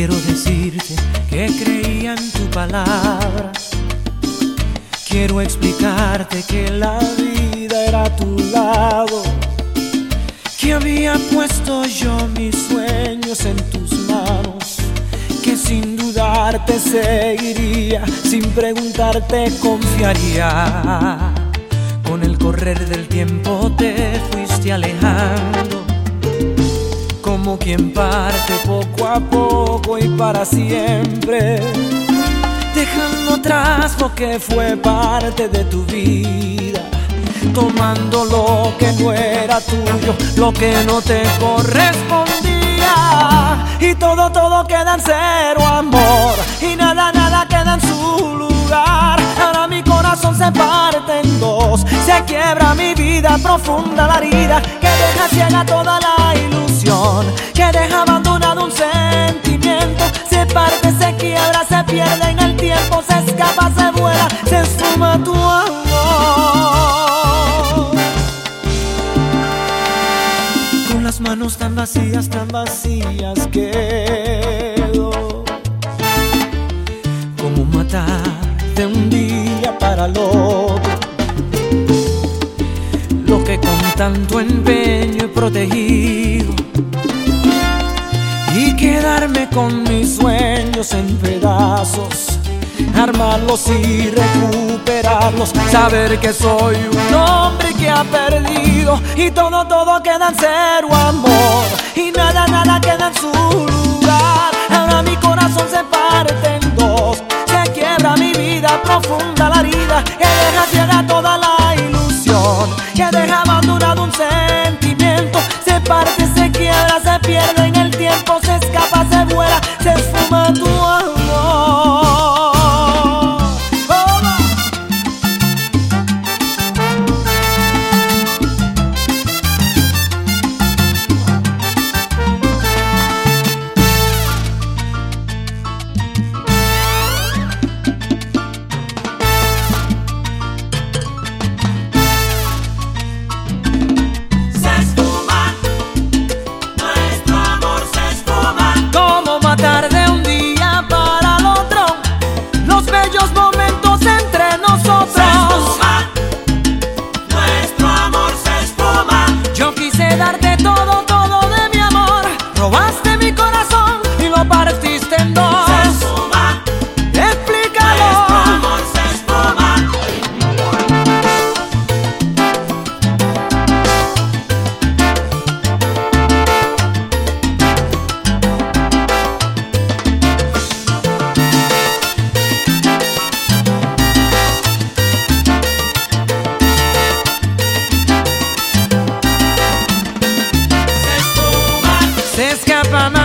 Quiero decirte que creía en tu palabra. Quiero explicarte que la vida era a tu lado. Que había puesto yo mis sueños en tus manos. Que sin dudar te seguiría, sin preguntarte confiaría. Con el correr del tiempo te fuiste alejando como quien parte poco a poco y para siempre, dejando atrás lo que fue parte de tu vida, tomando lo que no era tuyo, lo que no te correspondía, y todo, todo queda en cero amor, y nada, nada queda en su lugar. Ahora mi corazón se parte en dos, se quiebra mi vida profunda la herida que deja ciega toda la ilusión pierde en el tiempo, se escapa, se vuela, se suma tu amor. Con las manos tan vacías, tan vacías quedo. Como matar de un día para el otro. Lo que con tanto empeño he protegido y quedarme con mis en pedazos, armarlos y recuperarlos, saber que soy un hombre que ha perdido y todo, todo queda en cero amor. Y nada, nada queda en su lugar. Ahora mi corazón se parte en dos, se quiebra mi vida profunda if I'm